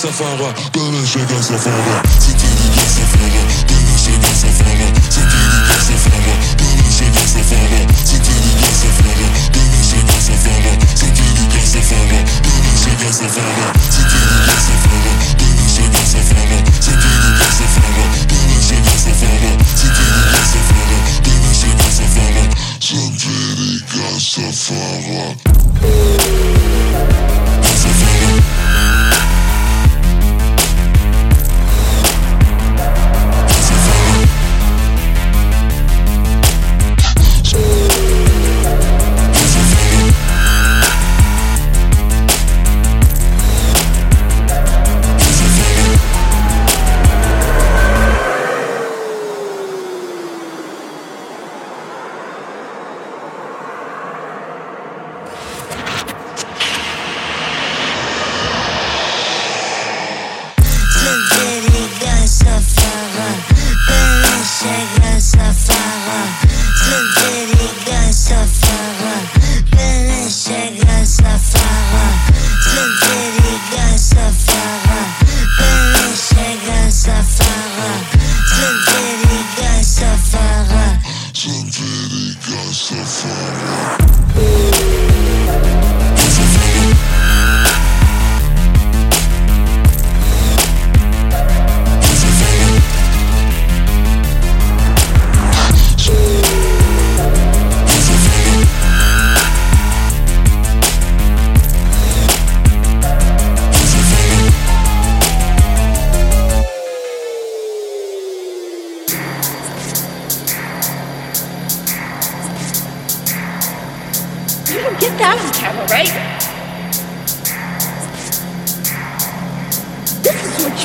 Safara, Dönün şeker Safara Siktir gider Safara, dönün şeker Safara Siktir gider Safara, dönün şeker Safara Siktir gider Safara, dönün şeker Safara Siktir gider Safara, dönün şeker Safara Siktir gider Safara, dönün şeker Safara Siktir gider Safara, dönün şeker Safara Siktir gider Safara, dönün şeker Safara Siktir gider Safara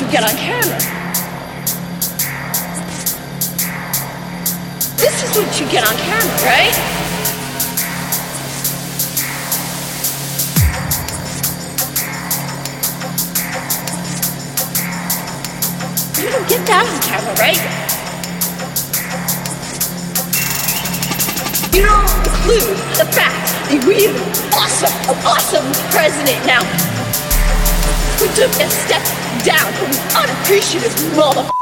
you get on camera. This is what you get on camera, right? You don't get that on camera, right? You don't include the fact that we have an awesome, awesome president now We took a step down, unappreciative mother.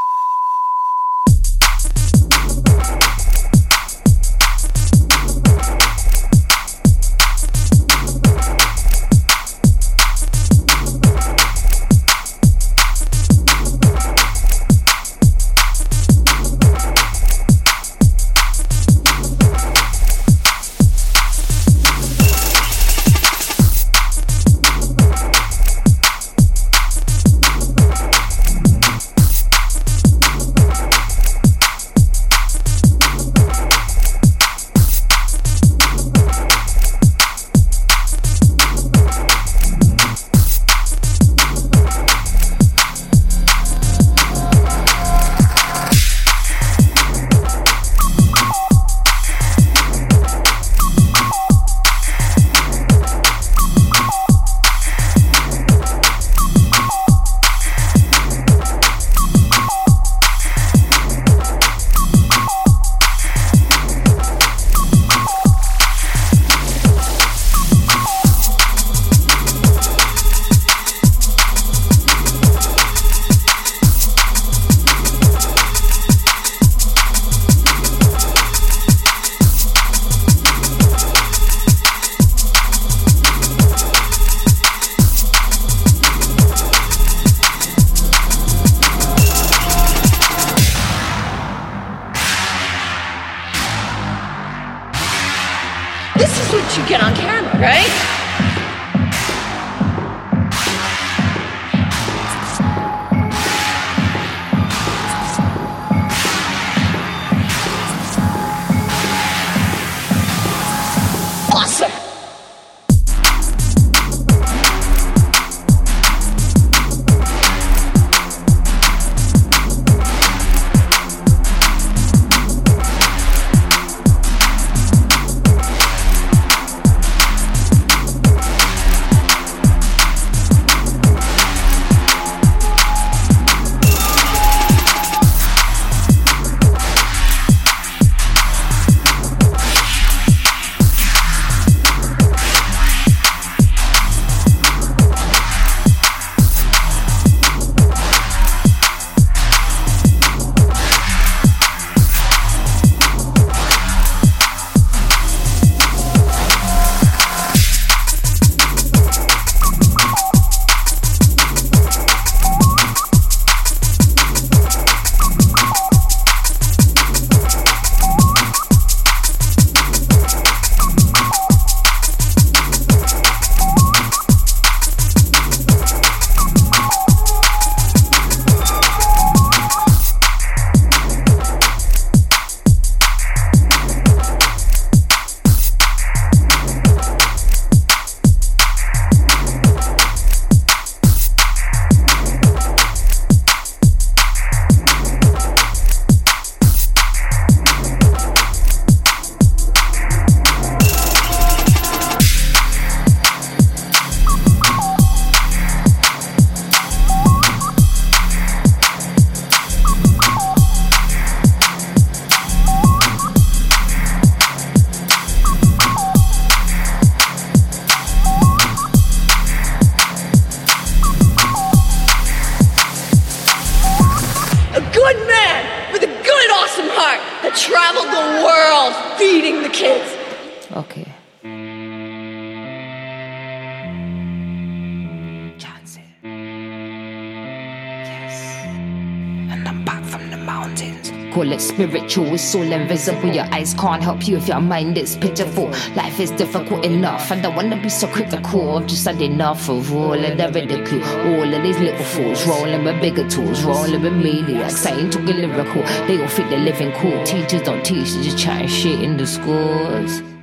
Spiritual, it's all invisible. Your eyes can't help you if your mind is pitiful. Life is difficult enough. I don't wanna be so critical. I've just had enough of all of the ridicule. All of these little fools rolling with bigger tools, rolling with maniacs, saying talking lyrical. They all think they're living cool. Teachers don't teach, they just chatting shit in the schools.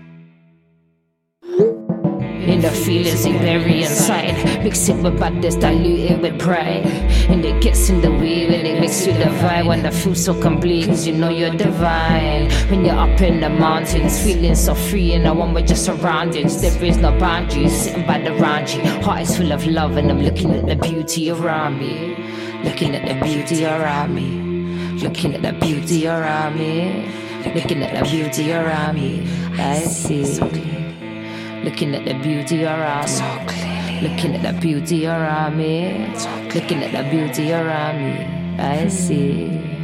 Feelings they bury inside. Mix it with badness, dilute it with pride. And it gets in the way when it makes you divide When I feel so complete, cause you know you're divine. When you're up in the mountains, feeling so free And I want with your surroundings, there is no boundaries Sitting by the Ranji, heart is full of love And I'm looking at the beauty around me. Looking at the beauty around me. Looking at the beauty around me. Looking at the beauty around me. I see Looking at the beauty around me. Looking at the beauty around me. Looking at the beauty around me. I see.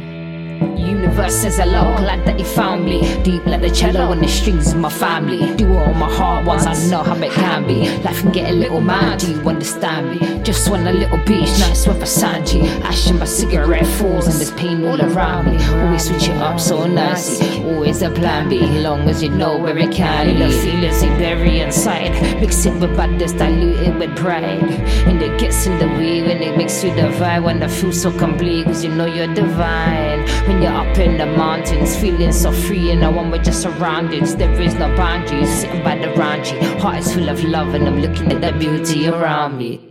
Universe says hello, glad that you found me. Deep like the cello and the strings of my family. Do on my heart once I know how it can be. Life can get a little mad, do you understand me? Just want a little beach, nice with a Sanji. Ash in my cigarette falls and there's pain all around me. Always switch it up so nicely. Always a plan B, long as you know where it can lead. The feelings you bury inside. Mix it with badness, dilute it with pride. And it gets in the way when it makes you divide. When I feel so complete, cause you know you're divine. When you're up in the mountains, feeling so free, and I want with your surroundings. There is no boundaries, sitting by the Ranji. Heart is full of love, and I'm looking at the beauty around me.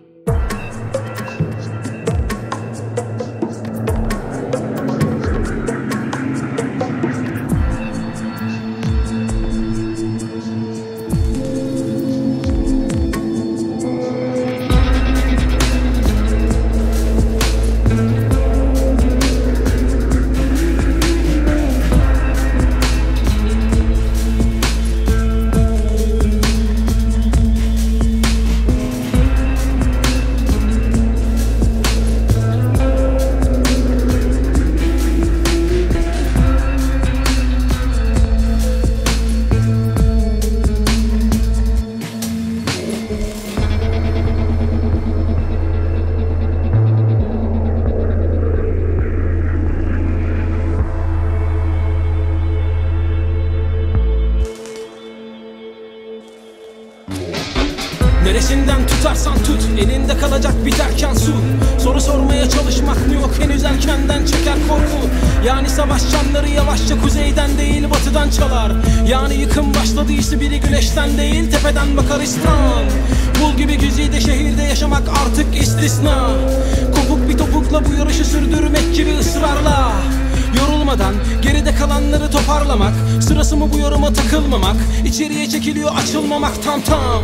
Tam tam.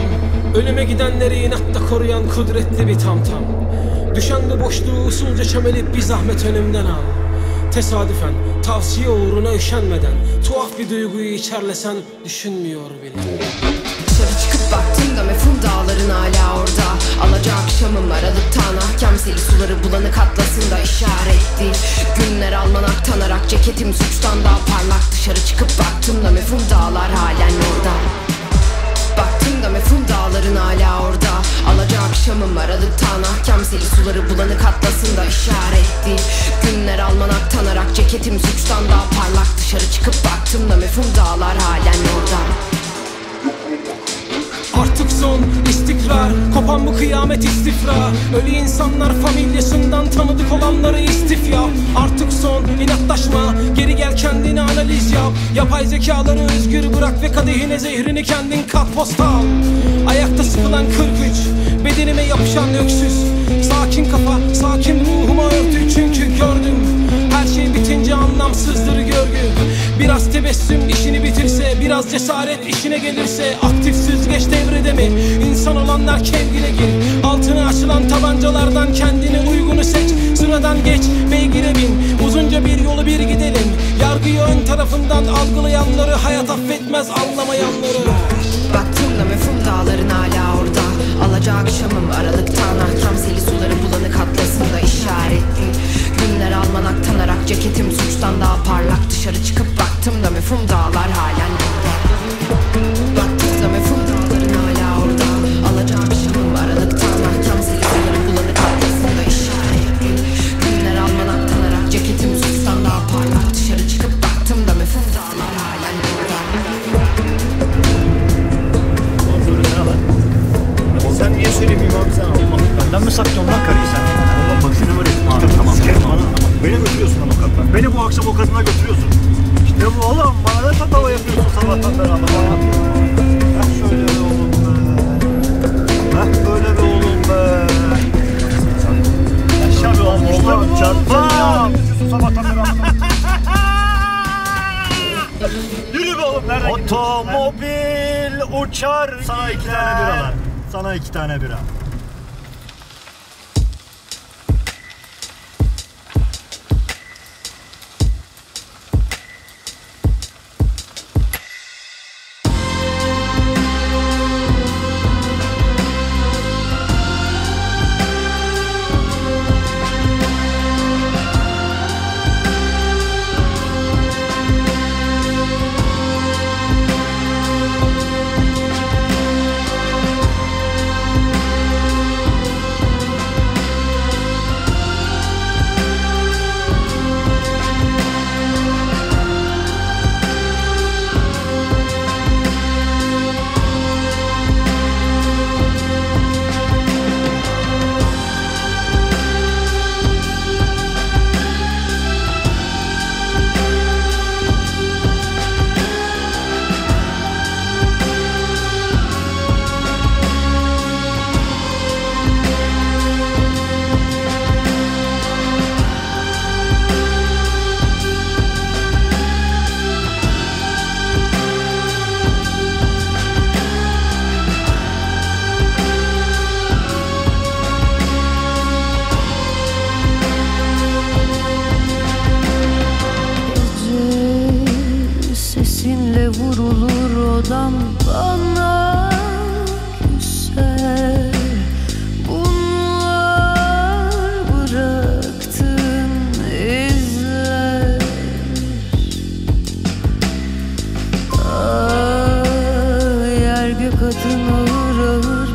Ölüme gidenleri inatla koruyan kudretli bir tam tam. Düşen bu boşluğu usulca çömelip bir zahmet önümden al. Tesadüfen tavsiye uğruna üşenmeden Tuhaf bir duyguyu içerlesen düşünmüyor bile. Dışarı çıkıp baktığımda mefhum dağların hala orada. Alaca akşamım aralıktan ahkam seli suları bulanık atlasında işaretti Günler almanak tanarak ceketim suçtan daha parlak. Dışarı çıkıp baktığımda mefhum dağlar halen orada Baktığımda mefhum dağların hala orada. Alaca akşamım aralıktan ahkam. Seli suları bulanık atlasında işaretti. Günler almanak tanarak ceketim suçtan daha parlak. Dışarı çıkıp baktığımda mefhum dağlar halen orada son istikrar. Kopan bu kıyamet istifra. Ölü insanlar familyasından tanıdık olanları istifya. Artık son inatlaşma. Geri gel kendini analiz yap. Yapay zekaları özgür bırak ve kadehine zehrini kendin kat postal Ayakta sıkılan 43 Bedenime yapışan öksüz. Sakin kafa sakin ruhuma örtü çünkü gördüm. Her şey bitince anlamsızdır görgü. Biraz tebessüm işini Biraz cesaret işine gelirse Aktif süzgeç devrede mi? İnsan olanlar kevgire gir. Altına açılan tabancalardan kendine uygunu seç. Sıradan geç beygire bin. Uzunca bir yolu bir gidelim. Yargıyı ön tarafından algılayanları Hayat affetmez anlamayanları. Baktığımda mefhum dağların hala orada. Alaca akşamım aralıktan ahkam seli suları bulanık atlasında işaretli. Günler almanak tanarak Ceketim suçtan daha parlak. Dışarı çıkıp baktım da mefhum dağlar halen Baktım da mefhum dağların hala orada Alacağım şamım aralıktan Ahkam silahları bulanık atlasında işaretli Günler almanaktanarak Ceketim suçtan daha parlak Dışarı çıkıp baktım da mefhum dağlar halen Sen niye söylemiyorsun abi sen Allah Benden mi saklıyorsun lan karıyı sen? Allah bak seni var ya. Abi tamam tamam. Beni götürüyorsun kadına. Beni bu akşam o kadına götürüyorsun. İşte bu oğlum bana ne tatava yapıyorsun sabahtan beri ama. Heh şöyle be oğlum be. Heh böyle be oğlum be. Yaşa be oğlum. Oğlum çarpma. Sabahtan beri ama. Yürü be oğlum nereden Otomobil uçar Sana iki tane bira lan. Sana iki tane bira. Yer gök adın ağır ağır